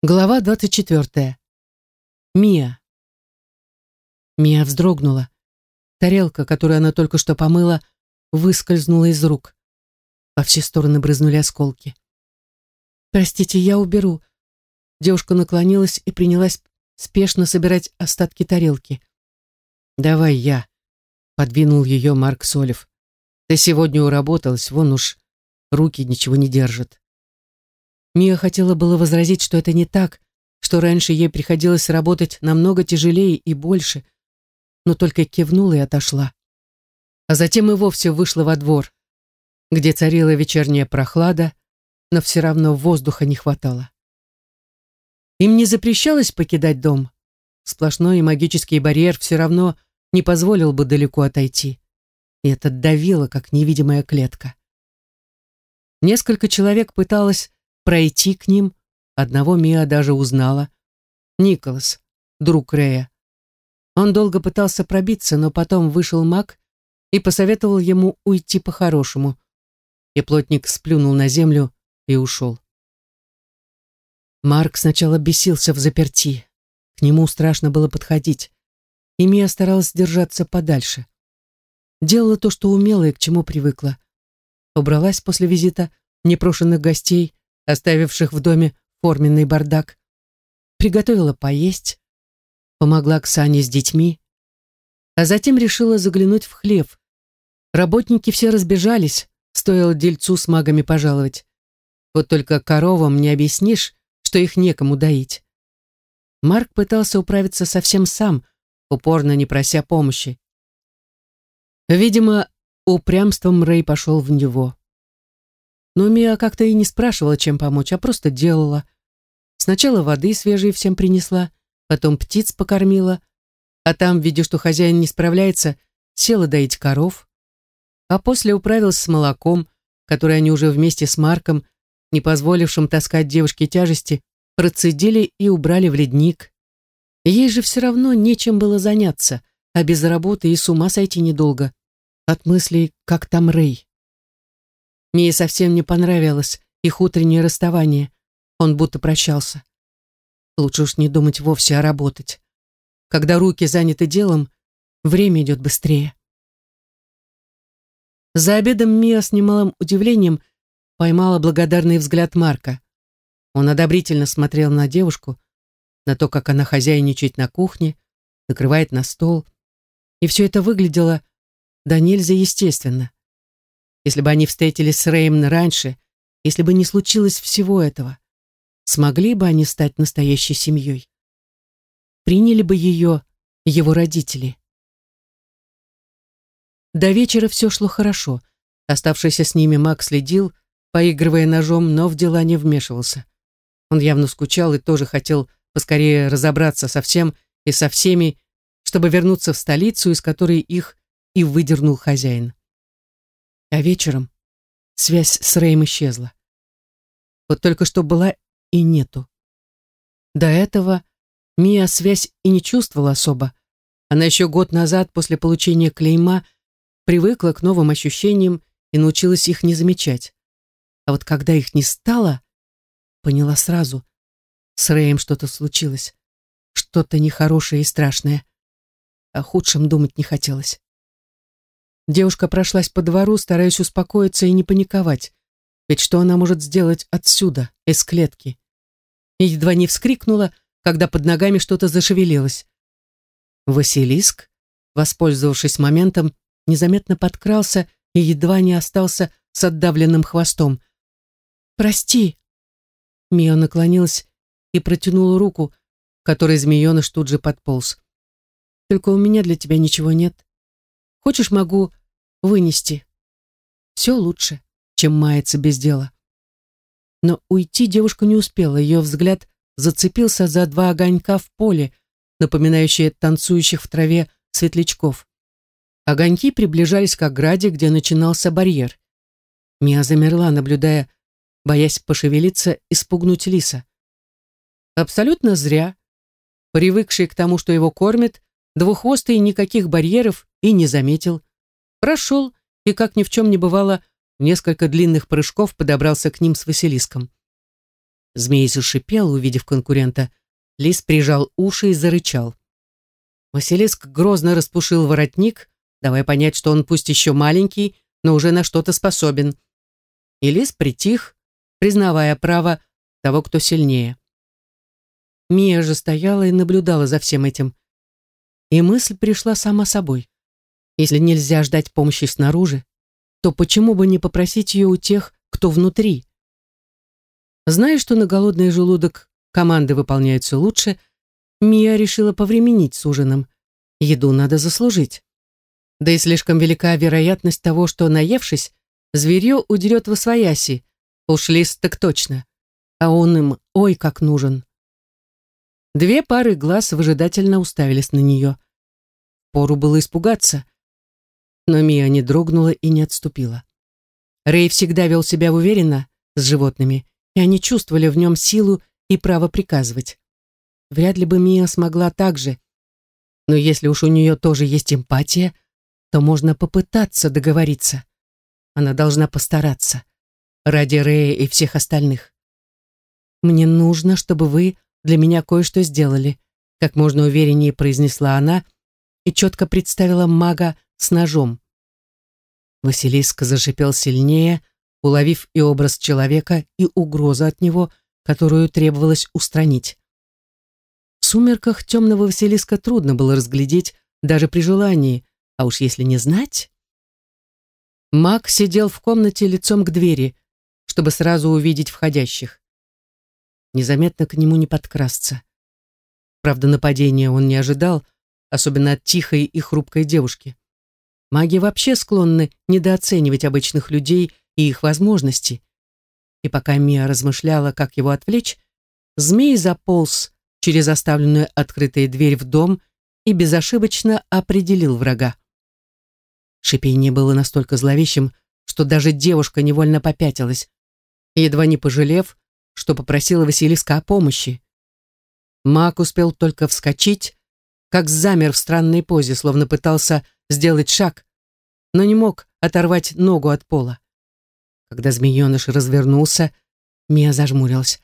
Глава 24. Мия. Мия вздрогнула. Тарелка, которую она только что помыла, выскользнула из рук. Во все стороны брызнули осколки. «Простите, я уберу». Девушка наклонилась и принялась спешно собирать остатки тарелки. «Давай я», — подвинул ее Марк Солев. «Ты сегодня уработалась, вон уж руки ничего не держат». Мия хотела было возразить, что это не так, что раньше ей приходилось работать намного тяжелее и больше, но только кивнула и отошла. А затем и вовсе вышла во двор, где царила вечерняя прохлада, но все равно воздуха не хватало. Им не запрещалось покидать дом. Сплошной магический барьер все равно не позволил бы далеко отойти. И это давило, как невидимая клетка. Несколько человек пыталось пройти к ним. Одного Мия даже узнала. Николас, друг Рея. Он долго пытался пробиться, но потом вышел маг и посоветовал ему уйти по-хорошему. И плотник сплюнул на землю и ушел. Марк сначала бесился в заперти. К нему страшно было подходить. И Мия старалась держаться подальше. Делала то, что умела и к чему привыкла. Убралась после визита непрошенных гостей, оставивших в доме форменный бардак. Приготовила поесть, помогла Ксане с детьми, а затем решила заглянуть в хлев. Работники все разбежались, стоило дельцу с магами пожаловать. Вот только коровам не объяснишь, что их некому доить. Марк пытался управиться совсем сам, упорно не прося помощи. Видимо, упрямством Рэй пошел в него. Но Мия как-то и не спрашивала, чем помочь, а просто делала. Сначала воды свежей всем принесла, потом птиц покормила, а там, видя, что хозяин не справляется, села доить коров. А после управилась с молоком, которое они уже вместе с Марком, не позволившим таскать девушке тяжести, процедили и убрали в ледник. Ей же все равно нечем было заняться, а без работы и с ума сойти недолго. От мыслей, как там Рэй. Мии совсем не понравилось их утреннее расставание. Он будто прощался. Лучше уж не думать вовсе, а работать. Когда руки заняты делом, время идет быстрее. За обедом Мия с немалым удивлением поймала благодарный взгляд Марка. Он одобрительно смотрел на девушку, на то, как она хозяйничает на кухне, накрывает на стол. И все это выглядело да нельзя естественно. Если бы они встретились с Рэем раньше, если бы не случилось всего этого, смогли бы они стать настоящей семьей? Приняли бы ее его родители? До вечера все шло хорошо. Оставшийся с ними Мак следил, поигрывая ножом, но в дела не вмешивался. Он явно скучал и тоже хотел поскорее разобраться со всем и со всеми, чтобы вернуться в столицу, из которой их и выдернул хозяин. А вечером связь с Рэем исчезла. Вот только что была и нету. До этого Мия связь и не чувствовала особо. Она еще год назад, после получения клейма, привыкла к новым ощущениям и научилась их не замечать. А вот когда их не стало, поняла сразу. С Рэем что-то случилось. Что-то нехорошее и страшное. О худшем думать не хотелось. Девушка прошлась по двору, стараясь успокоиться и не паниковать. Ведь что она может сделать отсюда, из клетки? Едва не вскрикнула, когда под ногами что-то зашевелилось. Василиск, воспользовавшись моментом, незаметно подкрался и едва не остался с отдавленным хвостом. «Прости!» Мия наклонилась и протянула руку, которой змееныш тут же подполз. «Только у меня для тебя ничего нет. Хочешь, могу вынести. Все лучше, чем маяться без дела. Но уйти девушка не успела, ее взгляд зацепился за два огонька в поле, напоминающие танцующих в траве светлячков. Огоньки приближались к ограде, где начинался барьер. Мия замерла, наблюдая, боясь пошевелиться и спугнуть лиса. Абсолютно зря. Привыкший к тому, что его кормят, двуххвостый никаких барьеров и не заметил. Прошел и, как ни в чем не бывало, несколько длинных прыжков подобрался к ним с Василиском. Змей зашипел, увидев конкурента. Лис прижал уши и зарычал. Василиск грозно распушил воротник, давая понять, что он пусть еще маленький, но уже на что-то способен. И лис притих, признавая право того, кто сильнее. Мия же стояла и наблюдала за всем этим. И мысль пришла сама собой. Если нельзя ждать помощи снаружи, то почему бы не попросить ее у тех, кто внутри? Зная, что на голодный желудок команды выполняются лучше, Мия решила повременить с ужином. Еду надо заслужить. Да и слишком велика вероятность того, что, наевшись, зверье удерет в освояси. Ушли так точно. А он им ой как нужен. Две пары глаз выжидательно уставились на нее. Пору было испугаться. Но Мия не дрогнула и не отступила. Рэй всегда вел себя уверенно с животными, и они чувствовали в нем силу и право приказывать. Вряд ли бы Мия смогла так же. Но если уж у нее тоже есть эмпатия, то можно попытаться договориться. Она должна постараться. Ради Рэя и всех остальных. «Мне нужно, чтобы вы для меня кое-что сделали», как можно увереннее произнесла она и четко представила мага с ножом. Василиск зашипел сильнее, уловив и образ человека, и угрозу от него, которую требовалось устранить. В сумерках темного Василиска трудно было разглядеть даже при желании, а уж если не знать... Маг сидел в комнате лицом к двери, чтобы сразу увидеть входящих. Незаметно к нему не подкрасться. Правда, нападения он не ожидал, особенно от тихой и хрупкой девушки. Маги вообще склонны недооценивать обычных людей и их возможности. И пока Мия размышляла, как его отвлечь, змей заполз через оставленную открытой дверь в дом и безошибочно определил врага. Шипение было настолько зловещим, что даже девушка невольно попятилась, едва не пожалев, что попросила Василиска о помощи. Маг успел только вскочить, как замер в странной позе, словно пытался сделать шаг, но не мог оторвать ногу от пола. Когда змееныш развернулся, Мия зажмурилась.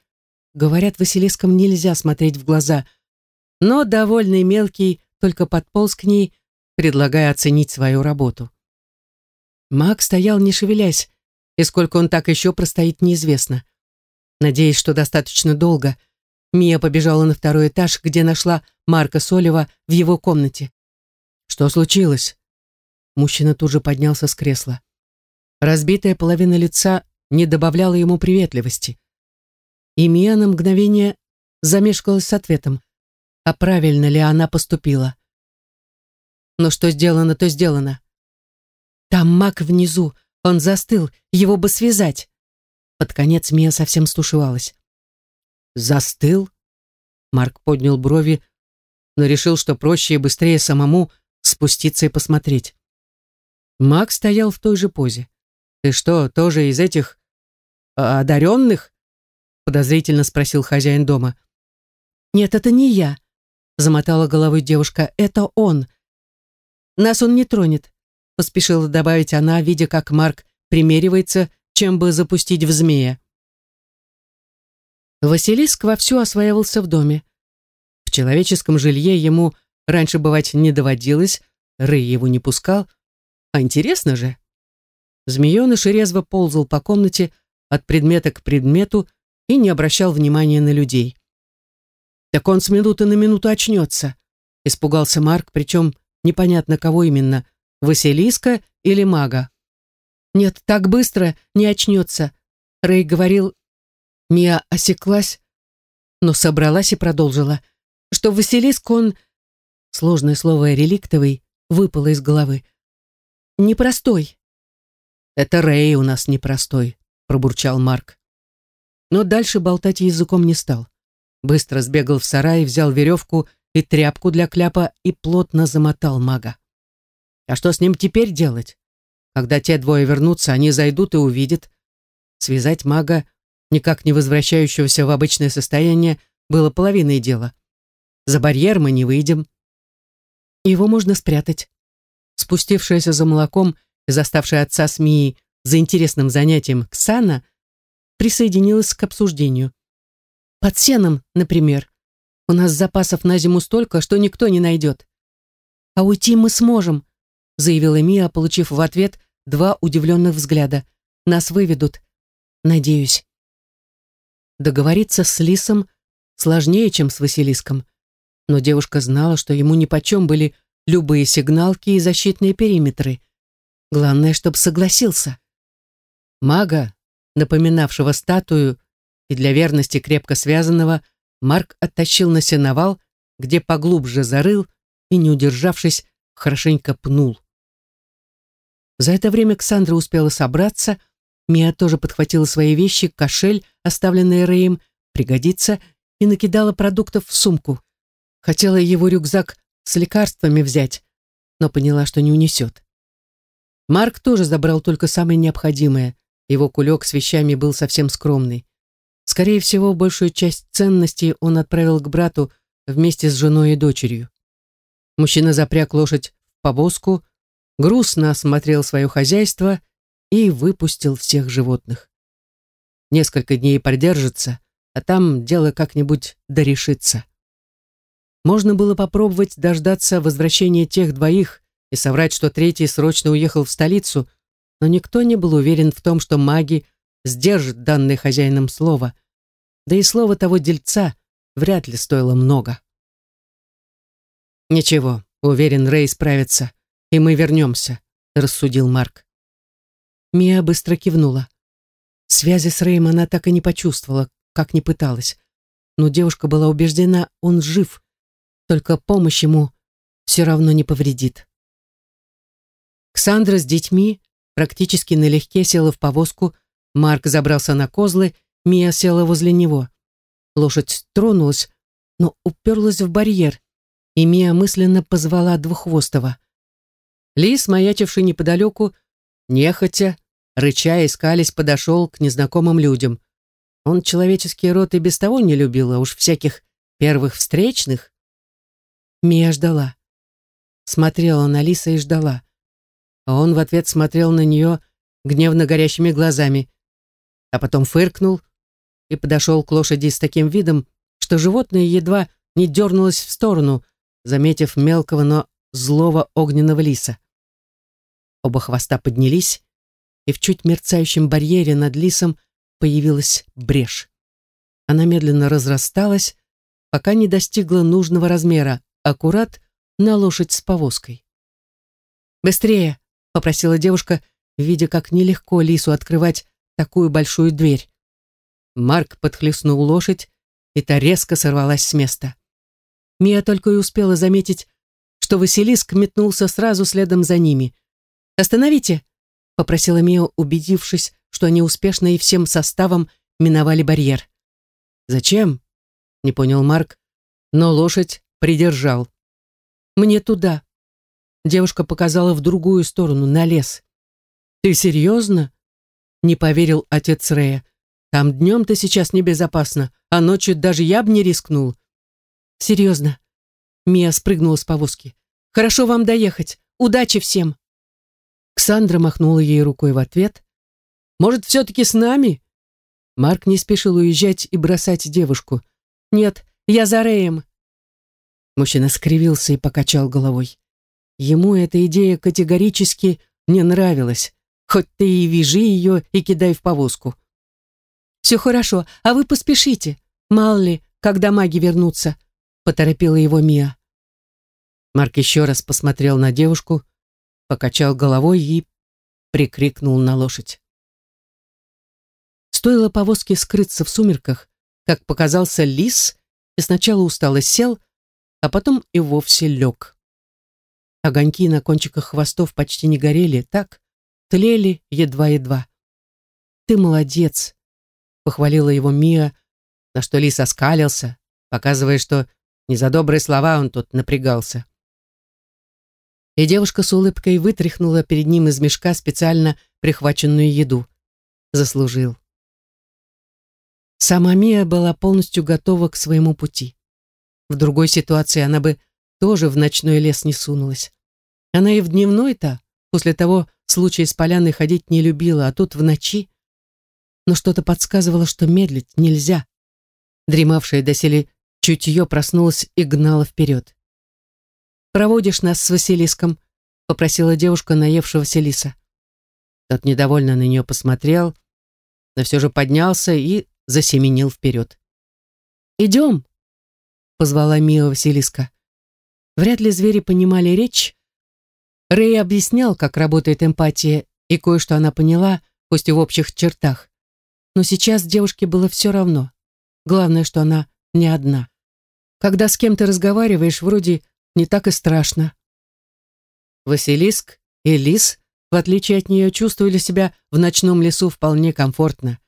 Говорят, Василискам нельзя смотреть в глаза, но довольный мелкий только подполз к ней, предлагая оценить свою работу. Маг стоял, не шевелясь, и сколько он так еще простоит, неизвестно. Надеясь, что достаточно долго, Мия побежала на второй этаж, где нашла Марка Солева в его комнате. «Что случилось?» Мужчина тут же поднялся с кресла. Разбитая половина лица не добавляла ему приветливости. И Мия на мгновение замешкалась с ответом. А правильно ли она поступила? Но что сделано, то сделано. Там маг внизу, он застыл, его бы связать. Под конец Мия совсем стушевалась. «Застыл?» Марк поднял брови, но решил, что проще и быстрее самому спуститься и посмотреть. Маг стоял в той же позе. «Ты что, тоже из этих а, одаренных?» подозрительно спросил хозяин дома. «Нет, это не я», замотала головой девушка. «Это он. Нас он не тронет поспешила добавить она, видя, как Марк примеривается, чем бы запустить в змея. Василиск вовсю осваивался в доме. В человеческом жилье ему раньше бывать не доводилось, Рэй его не пускал. А интересно же. Змееныш резво ползал по комнате от предмета к предмету и не обращал внимания на людей. «Так он с минуты на минуту очнется», — испугался Марк, причем непонятно кого именно, Василиска или мага. Нет, так быстро не очнется. Рэй говорил, Мия осеклась, но собралась и продолжила, что Василиск он... Сложное слово «реликтовый» выпало из головы. Непростой. Это Рэй у нас непростой, пробурчал Марк. Но дальше болтать языком не стал. Быстро сбегал в сарай, взял веревку и тряпку для кляпа и плотно замотал мага. А что с ним теперь делать? Когда те двое вернутся, они зайдут и увидят. Связать мага, никак не возвращающегося в обычное состояние, было половиной дела. За барьер мы не выйдем. Его можно спрятать. Спустившаяся за молоком и заставшая отца с Мией за интересным занятием Ксана присоединилась к обсуждению. Под сеном, например. У нас запасов на зиму столько, что никто не найдет. А уйти мы сможем, заявила Мия, получив в ответ два удивленных взгляда. Нас выведут. Надеюсь. Договориться с Лисом сложнее, чем с Василиском. Но девушка знала, что ему нипочем были любые сигналки и защитные периметры. Главное, чтобы согласился. Мага, напоминавшего статую и для верности крепко связанного, Марк оттащил на сеновал, где поглубже зарыл и, не удержавшись, хорошенько пнул. За это время Ксандра успела собраться, Мия тоже подхватила свои вещи, кошель, оставленный Рэем, пригодится, и накидала продуктов в сумку. Хотела его рюкзак с лекарствами взять, но поняла, что не унесет. Марк тоже забрал только самое необходимое. Его кулек с вещами был совсем скромный. Скорее всего, большую часть ценностей он отправил к брату вместе с женой и дочерью. Мужчина запряг лошадь в повозку, грустно осмотрел свое хозяйство и выпустил всех животных. Несколько дней продержится, а там дело как-нибудь дорешится. Можно было попробовать дождаться возвращения тех двоих и соврать, что третий срочно уехал в столицу, но никто не был уверен в том, что маги сдержат данное хозяином слово, да и слово того дельца вряд ли стоило много. «Ничего, уверен, Рэй справится, и мы вернемся», — рассудил Марк. Мия быстро кивнула. Связи с Рэем она так и не почувствовала, как не пыталась. Но девушка была убеждена, он жив, только помощь ему все равно не повредит. Ксандра с детьми практически налегке села в повозку, Марк забрался на козлы, Мия села возле него. Лошадь тронулась, но уперлась в барьер, и Мия мысленно позвала Двуххвостого. Лис, маячивший неподалеку, нехотя, рыча и скались, подошел к незнакомым людям. Он человеческий род и без того не любил, а уж всяких первых встречных. Мия ждала. Смотрела на Лиса и ждала. А он в ответ смотрел на нее гневно горящими глазами, а потом фыркнул и подошел к лошади с таким видом, что животное едва не дернулось в сторону, заметив мелкого, но злого огненного лиса. Оба хвоста поднялись, и в чуть мерцающем барьере над лисом появилась брешь. Она медленно разрасталась, пока не достигла нужного размера, аккурат на лошадь с повозкой. «Быстрее!» — попросила девушка, видя, как нелегко лису открывать такую большую дверь. Марк подхлестнул лошадь, и та резко сорвалась с места. Мия только и успела заметить, что Василиск метнулся сразу следом за ними. «Остановите!» — попросила Мия, убедившись, что они успешно и всем составом миновали барьер. «Зачем?» — не понял Марк, но лошадь придержал. «Мне туда». Девушка показала в другую сторону, на лес. «Ты серьезно?» — не поверил отец Рея. «Там днем-то сейчас небезопасно, а ночью даже я бы не рискнул». «Серьезно». Мия спрыгнула с повозки. «Хорошо вам доехать. Удачи всем!» Ксандра махнула ей рукой в ответ. «Может, все-таки с нами?» Марк не спешил уезжать и бросать девушку. «Нет, я за Рэем». Мужчина скривился и покачал головой. Ему эта идея категорически не нравилась. Хоть ты и вяжи ее и кидай в повозку. «Все хорошо, а вы поспешите. Мало ли, когда маги вернутся», — поторопила его Мия. Марк еще раз посмотрел на девушку, покачал головой и прикрикнул на лошадь. Стоило повозке скрыться в сумерках, как показался лис и сначала устало сел, а потом и вовсе лег. Огоньки на кончиках хвостов почти не горели, так, тлели едва-едва. «Ты молодец», — похвалила его Мия, на что лис оскалился, показывая, что не за добрые слова он тут напрягался и девушка с улыбкой вытряхнула перед ним из мешка специально прихваченную еду. Заслужил. Сама Мия была полностью готова к своему пути. В другой ситуации она бы тоже в ночной лес не сунулась. Она и в дневной-то, после того случая с поляной ходить не любила, а тут в ночи. Но что-то подсказывало, что медлить нельзя. Дремавшая доселе чутье проснулась и гнала вперед. «Проводишь нас с Василиском?» — попросила девушка наевшегося лиса. Тот недовольно на нее посмотрел, но все же поднялся и засеменил вперед. «Идем!» — позвала Мия Василиска. Вряд ли звери понимали речь. Рэй объяснял, как работает эмпатия, и кое-что она поняла, пусть и в общих чертах. Но сейчас девушке было все равно. Главное, что она не одна. Когда с кем-то разговариваешь, вроде не так и страшно. Василиск и Лис, в отличие от нее, чувствовали себя в ночном лесу вполне комфортно.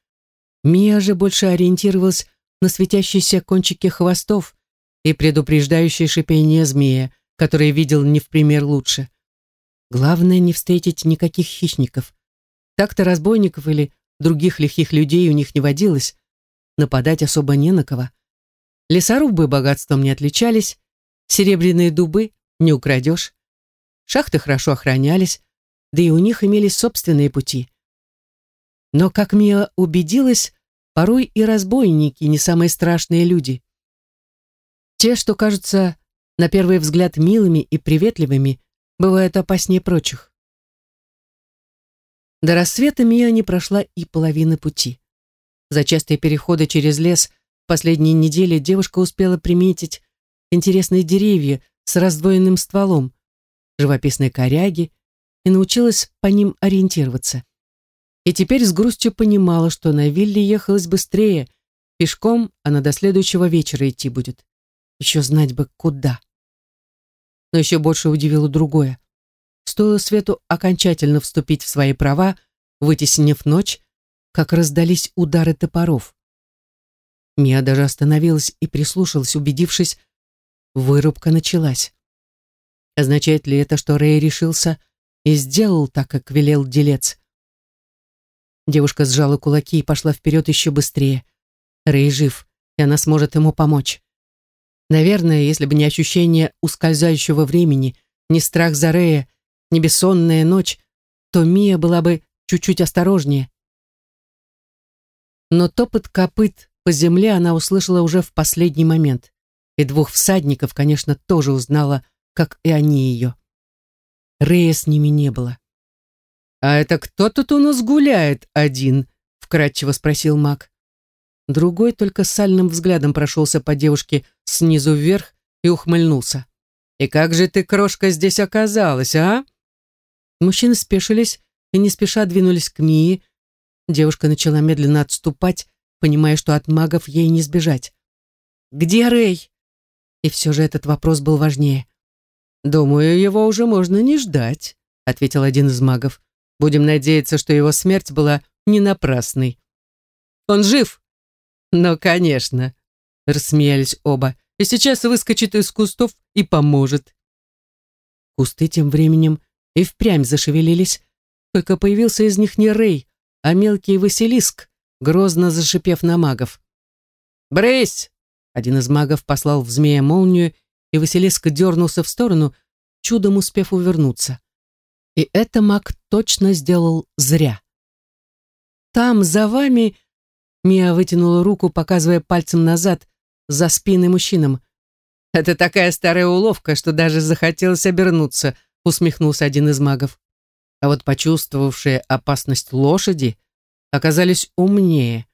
Мия же больше ориентировалась на светящиеся кончики хвостов и предупреждающее шипение змея, который видел не в пример лучше. Главное не встретить никаких хищников. Так-то разбойников или других лихих людей у них не водилось. Нападать особо не на кого. Лесорубы богатством не отличались, серебряные дубы не украдешь. Шахты хорошо охранялись, да и у них имелись собственные пути. Но, как Мия убедилась, порой и разбойники не самые страшные люди. Те, что кажутся на первый взгляд милыми и приветливыми, бывают опаснее прочих. До рассвета Мия не прошла и половины пути. За частые переходы через лес в последние недели девушка успела приметить интересные деревья с раздвоенным стволом, живописные коряги и научилась по ним ориентироваться. И теперь с грустью понимала, что на вилле ехалось быстрее, пешком она до следующего вечера идти будет. Еще знать бы, куда. Но еще больше удивило другое. Стоило Свету окончательно вступить в свои права, вытеснив ночь, как раздались удары топоров. Мия даже остановилась и прислушалась, убедившись, вырубка началась. Означает ли это, что Рэй решился и сделал так, как велел делец? Девушка сжала кулаки и пошла вперед еще быстрее. Рэй жив, и она сможет ему помочь. Наверное, если бы не ощущение ускользающего времени, не страх за Рэя, не бессонная ночь, то Мия была бы чуть-чуть осторожнее. Но топот копыт по земле она услышала уже в последний момент. И двух всадников, конечно, тоже узнала, как и они ее. Рэя с ними не было. «А это кто тут у нас гуляет один?» — вкратчиво спросил маг. Другой только сальным взглядом прошелся по девушке снизу вверх и ухмыльнулся. «И как же ты, крошка, здесь оказалась, а?» Мужчины спешились и не спеша двинулись к Мии. Девушка начала медленно отступать, понимая, что от магов ей не сбежать. «Где Рэй?» И все же этот вопрос был важнее. «Думаю, его уже можно не ждать», — ответил один из магов. «Будем надеяться, что его смерть была не напрасной». «Он жив?» «Ну, конечно», — рассмеялись оба. «И сейчас выскочит из кустов и поможет». Кусты тем временем и впрямь зашевелились, только появился из них не Рэй, а мелкий Василиск, грозно зашипев на магов. «Брысь!» Один из магов послал в змея молнию, и Василиск дернулся в сторону, чудом успев увернуться. И это маг точно сделал зря. «Там, за вами...» Мия вытянула руку, показывая пальцем назад, за спиной мужчинам. «Это такая старая уловка, что даже захотелось обернуться», усмехнулся один из магов. А вот почувствовавшие опасность лошади оказались умнее.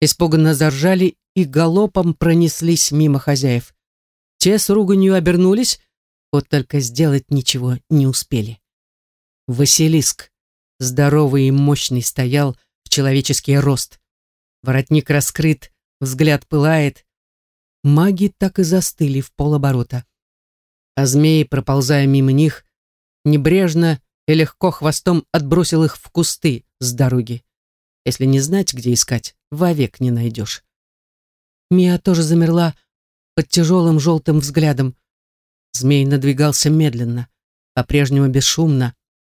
Испуганно заржали и галопом пронеслись мимо хозяев. Те с руганью обернулись, вот только сделать ничего не успели. Василиск, здоровый и мощный, стоял в человеческий рост. Воротник раскрыт, взгляд пылает. Маги так и застыли в полоборота. А змеи, проползая мимо них, небрежно и легко хвостом отбросил их в кусты с дороги. Если не знать, где искать, вовек не найдешь. Мия тоже замерла под тяжелым желтым взглядом. Змей надвигался медленно, по-прежнему бесшумно,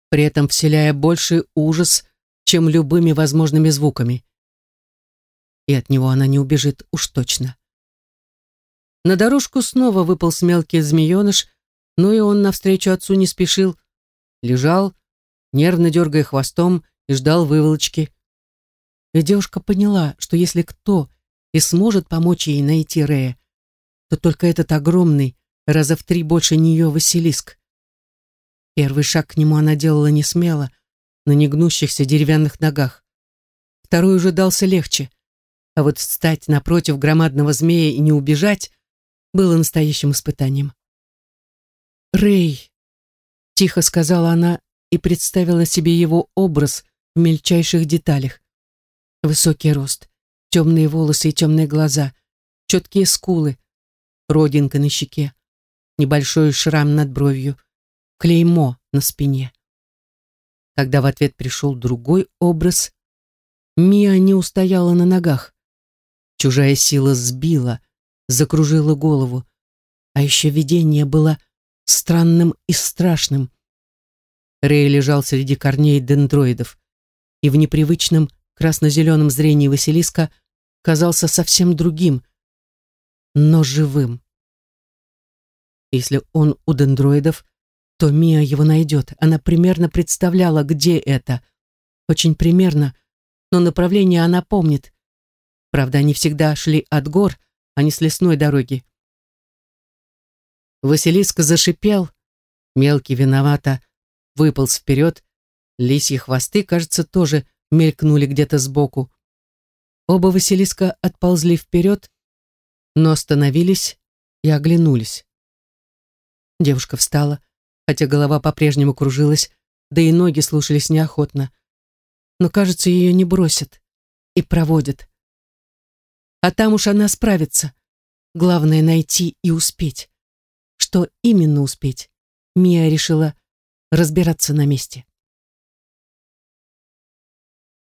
при этом вселяя больший ужас, чем любыми возможными звуками. И от него она не убежит уж точно. На дорожку снова выпал мелкий змееныш, но и он навстречу отцу не спешил, лежал, нервно дергая хвостом, и ждал выволочки. И девушка поняла, что если кто и сможет помочь ей найти Рея, то только этот огромный, раза в три больше нее Василиск. Первый шаг к нему она делала не смело, на негнущихся деревянных ногах. Второй уже дался легче, а вот встать напротив громадного змея и не убежать было настоящим испытанием. «Рэй!» — тихо сказала она и представила себе его образ в мельчайших деталях. Высокий рост, темные волосы и темные глаза, четкие скулы, родинка на щеке, небольшой шрам над бровью, клеймо на спине. Когда в ответ пришел другой образ, Мия не устояла на ногах. Чужая сила сбила, закружила голову, а еще видение было странным и страшным. Рэй лежал среди корней дендроидов, и в непривычном красно-зеленом зрении Василиска казался совсем другим, но живым. Если он у дендроидов, то Мия его найдет. Она примерно представляла, где это. Очень примерно, но направление она помнит. Правда, они всегда шли от гор, а не с лесной дороги. Василиск зашипел, мелкий виновато выполз вперед, лисьи хвосты, кажется, тоже мелькнули где-то сбоку. Оба Василиска отползли вперед, но остановились и оглянулись. Девушка встала, хотя голова по-прежнему кружилась, да и ноги слушались неохотно. Но, кажется, ее не бросят и проводят. А там уж она справится. Главное — найти и успеть. Что именно успеть? Мия решила разбираться на месте.